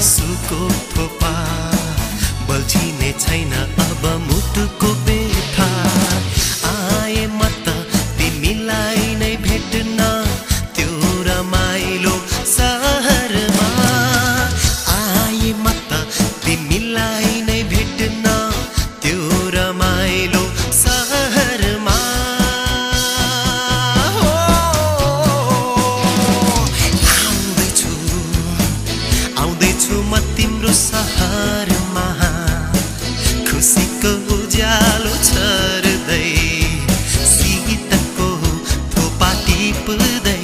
सुको थोपा नै छैन अब मुटुको छु म तिम्रो सहरमा। खुसीको उज्यालो छर्दै सीतको थोपा टिप्दै।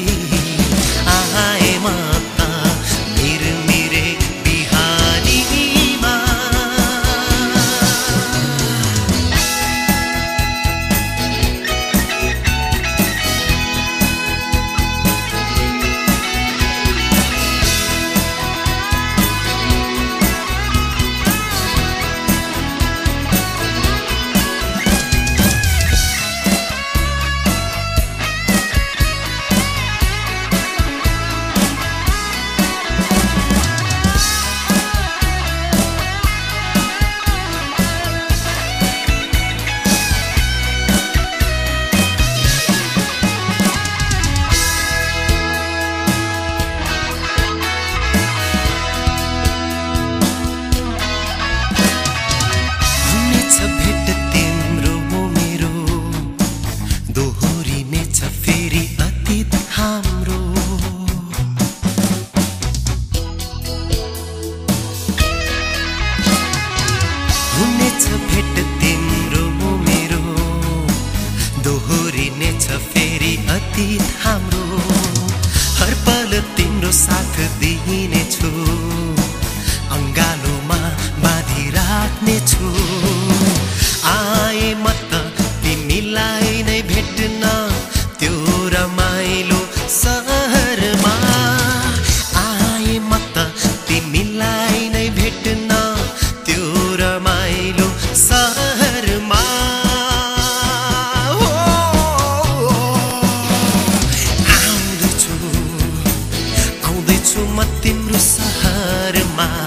地 छु म तिम्रो सहरमा।